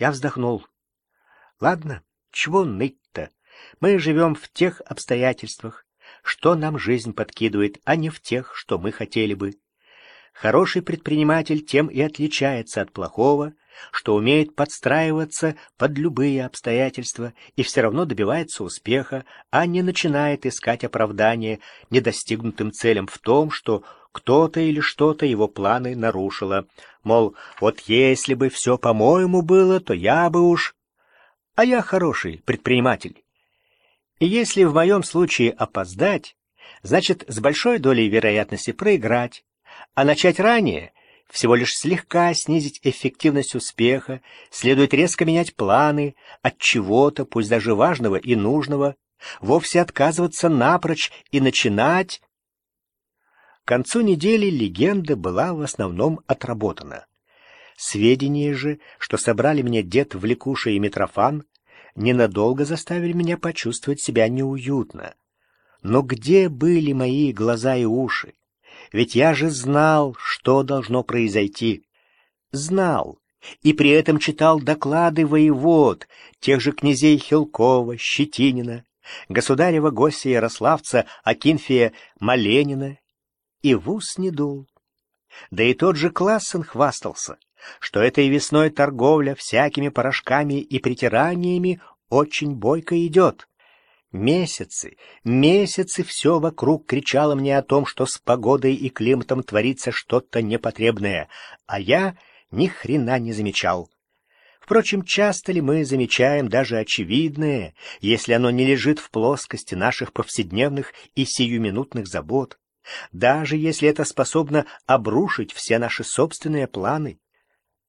Я вздохнул. Ладно, чего ныть-то? Мы живем в тех обстоятельствах, что нам жизнь подкидывает, а не в тех, что мы хотели бы. Хороший предприниматель тем и отличается от плохого, что умеет подстраиваться под любые обстоятельства и все равно добивается успеха, а не начинает искать оправдание недостигнутым целям в том, что кто-то или что-то его планы нарушило. Мол, вот если бы все по-моему было, то я бы уж... А я хороший предприниматель. И если в моем случае опоздать, значит, с большой долей вероятности проиграть, а начать ранее — всего лишь слегка снизить эффективность успеха, следует резко менять планы от чего-то, пусть даже важного и нужного, вовсе отказываться напрочь и начинать... Концу недели легенда была в основном отработана. Сведения же, что собрали мне дед Влекуша и Митрофан, ненадолго заставили меня почувствовать себя неуютно. Но где были мои глаза и уши? Ведь я же знал, что должно произойти. Знал. И при этом читал доклады воевод, тех же князей Хилкова, Щетинина, государева гостя Ярославца Акинфия Маленина, и в ус не дул. Да и тот же Классен хвастался, что этой весной торговля всякими порошками и притираниями очень бойко идет. Месяцы, месяцы все вокруг кричало мне о том, что с погодой и климатом творится что-то непотребное, а я ни хрена не замечал. Впрочем, часто ли мы замечаем даже очевидное, если оно не лежит в плоскости наших повседневных и сиюминутных забот, даже если это способно обрушить все наши собственные планы?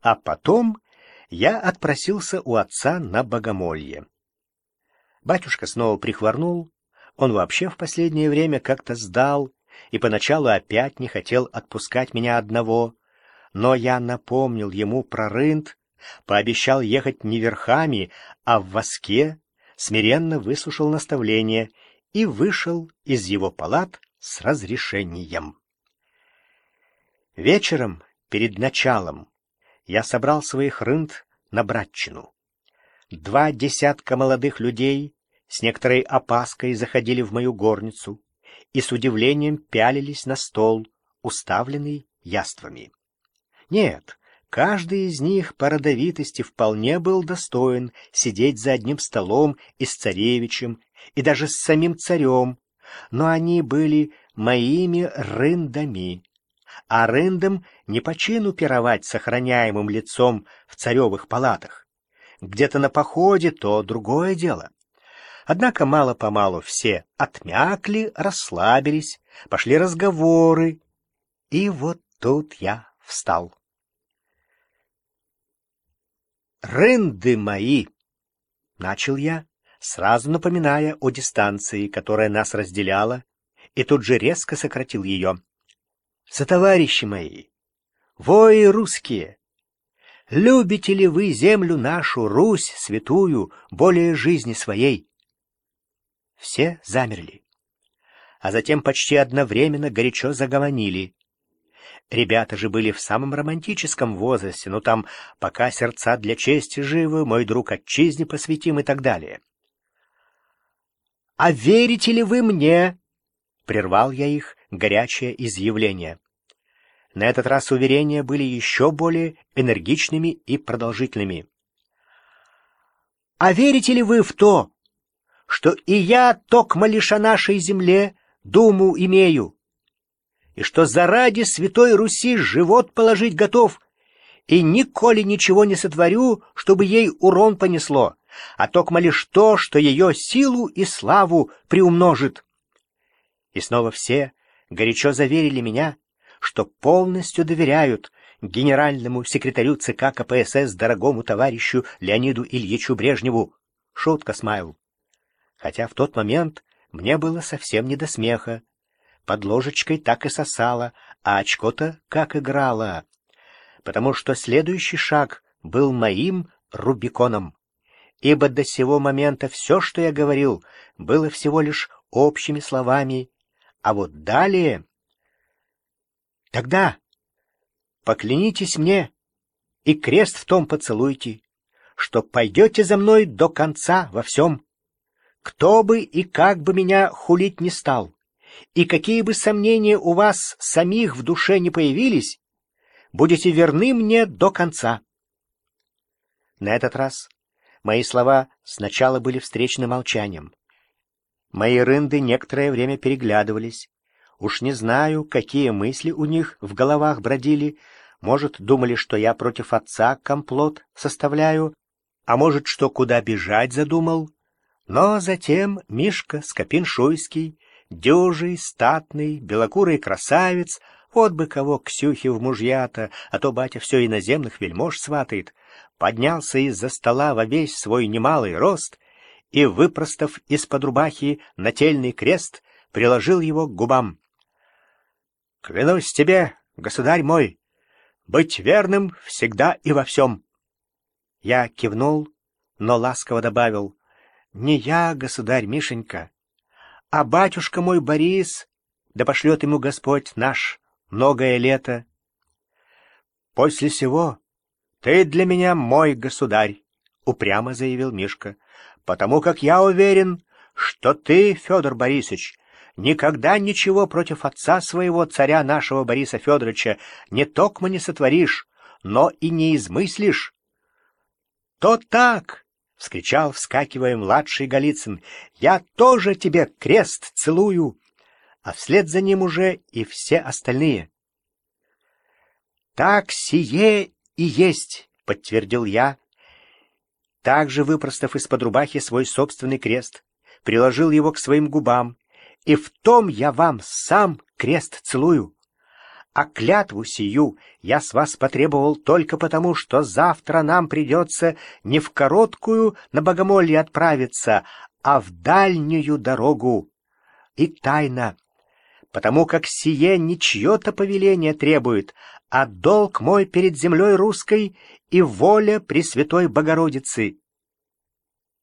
А потом я отпросился у отца на богомолье. Батюшка снова прихворнул, он вообще в последнее время как-то сдал и поначалу опять не хотел отпускать меня одного, но я напомнил ему про рынд, пообещал ехать не верхами, а в воске, смиренно выслушал наставление и вышел из его палат с разрешением. Вечером, перед началом, я собрал своих рынд на братчину. Два десятка молодых людей с некоторой опаской заходили в мою горницу и с удивлением пялились на стол, уставленный яствами. Нет, каждый из них по родовитости вполне был достоин сидеть за одним столом и с царевичем, и даже с самим царем, но они были моими рындами. А рындам не по чину пировать с охраняемым лицом в царевых палатах. Где-то на походе то другое дело. Однако мало-помалу все отмякли, расслабились, пошли разговоры, и вот тут я встал. «Рынды мои!» — начал я, сразу напоминая о дистанции, которая нас разделяла, и тут же резко сократил ее. «Сотоварищи мои! Вои русские! Любите ли вы землю нашу, Русь святую, более жизни своей?» Все замерли. А затем почти одновременно горячо заговорили. Ребята же были в самом романтическом возрасте, но там пока сердца для чести живы, мой друг отчизне посвятим и так далее. «А верите ли вы мне?» — прервал я их горячее изъявление. На этот раз уверения были еще более энергичными и продолжительными. «А верите ли вы в то, что и я, токмо лишь о нашей земле, думу имею, и что заради святой Руси живот положить готов, и николи ничего не сотворю, чтобы ей урон понесло, а токмо лишь то, что ее силу и славу приумножит. И снова все горячо заверили меня, что полностью доверяют генеральному секретарю ЦК КПСС дорогому товарищу Леониду Ильичу Брежневу. Шутка, Смайл хотя в тот момент мне было совсем не до смеха. Под ложечкой так и сосала, а очко-то как играла. Потому что следующий шаг был моим Рубиконом. Ибо до сего момента все, что я говорил, было всего лишь общими словами, а вот далее... Тогда поклянитесь мне и крест в том поцелуйте, что пойдете за мной до конца во всем. Кто бы и как бы меня хулить не стал, и какие бы сомнения у вас самих в душе не появились, будете верны мне до конца. На этот раз мои слова сначала были встречны молчанием. Мои рынды некоторое время переглядывались. Уж не знаю, какие мысли у них в головах бродили. Может, думали, что я против отца комплот составляю, а может, что куда бежать задумал. Но затем Мишка Скопин-Шуйский, дюжий, статный, белокурый красавец, вот бы кого Ксюхе в мужья-то, а то батя все иноземных вельмож сватает, поднялся из-за стола во весь свой немалый рост и, выпростав из-под рубахи нательный крест, приложил его к губам. — Клянусь тебе, государь мой, быть верным всегда и во всем. Я кивнул, но ласково добавил, — Не я, государь Мишенька, а батюшка мой Борис, да пошлет ему Господь наш многое лето. После сего ты для меня мой государь, — упрямо заявил Мишка, — потому как я уверен, что ты, Федор Борисович, никогда ничего против отца своего, царя нашего Бориса Федоровича, не токмо не сотворишь, но и не измыслишь. — То так! — вскричал, вскакивая младший Голицын. — Я тоже тебе крест целую! А вслед за ним уже и все остальные. — Так сие и есть, — подтвердил я, также выпростав из-под рубахи свой собственный крест, приложил его к своим губам, и в том я вам сам крест целую. А клятву сию я с вас потребовал только потому, что завтра нам придется не в короткую на богомолье отправиться, а в дальнюю дорогу. И тайна, потому как сие не чье-то повеление требует, а долг мой перед землей русской и воля Пресвятой Богородицы.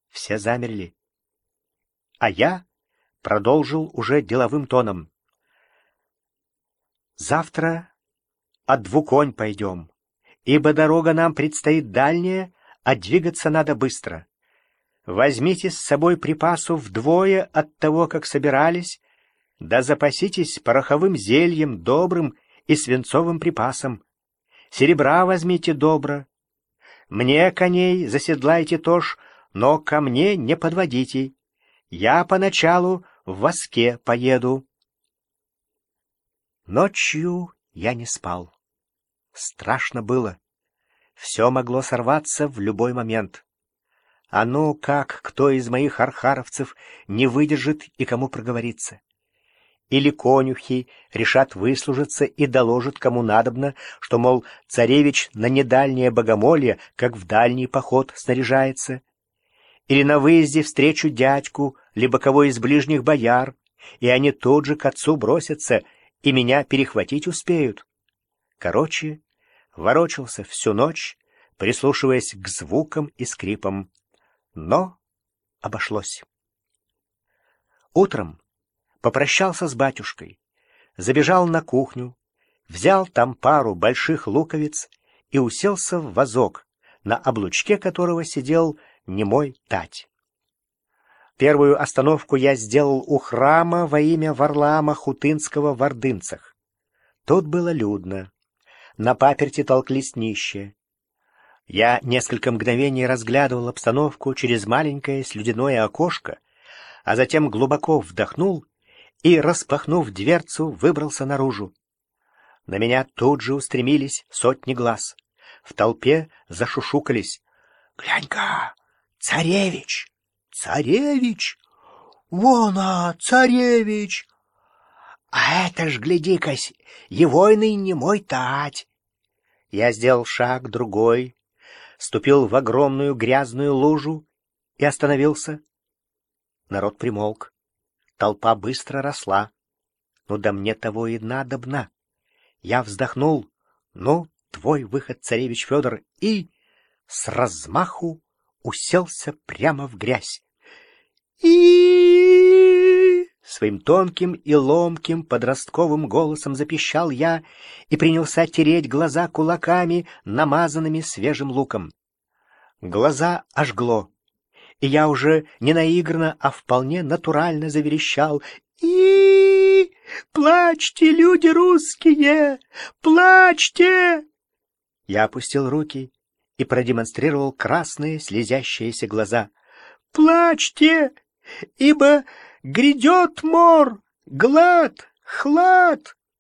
Все замерли. А я продолжил уже деловым тоном. Завтра от двуконь пойдем, ибо дорога нам предстоит дальняя, а двигаться надо быстро. Возьмите с собой припасу вдвое от того, как собирались, да запаситесь пороховым зельем добрым и свинцовым припасом. Серебра возьмите добро. Мне коней заседлайте тоже, но ко мне не подводите. Я поначалу в воске поеду. Ночью я не спал. Страшно было. Все могло сорваться в любой момент. А ну как кто из моих архаровцев не выдержит и кому проговорится? Или конюхи решат выслужиться и доложат кому надобно, что, мол, царевич на недальнее богомолье, как в дальний поход снаряжается? Или на выезде встречу дядьку, либо кого из ближних бояр, и они тут же к отцу бросятся — и меня перехватить успеют. Короче, ворочался всю ночь, прислушиваясь к звукам и скрипам. Но обошлось. Утром попрощался с батюшкой, забежал на кухню, взял там пару больших луковиц и уселся в вазок, на облучке которого сидел немой тать. Первую остановку я сделал у храма во имя Варлаама Хутынского в Ордынцах. Тут было людно. На паперти толклись нищие. Я несколько мгновений разглядывал обстановку через маленькое слюдяное окошко, а затем глубоко вдохнул и, распахнув дверцу, выбрался наружу. На меня тут же устремились сотни глаз. В толпе зашушукались. — Глянь-ка, царевич! Царевич? Вон, а, царевич! А это ж, гляди-ка, егойный не мой тать. Я сделал шаг другой, ступил в огромную грязную лужу и остановился. Народ примолк. Толпа быстро росла. Ну да мне того и надобно. Я вздохнул. Ну, твой выход, царевич Федор, и с размаху уселся прямо в грязь и Своим тонким и ломким подростковым голосом запищал я и принялся тереть глаза кулаками, намазанными свежим луком. Глаза ожгло, и я уже не наигранно, а вполне натурально заверещал. и Плачьте, люди русские! Плачьте!» Я опустил руки и продемонстрировал красные слезящиеся глаза. «Плачьте, ибо грядет мор, глад, хлад!»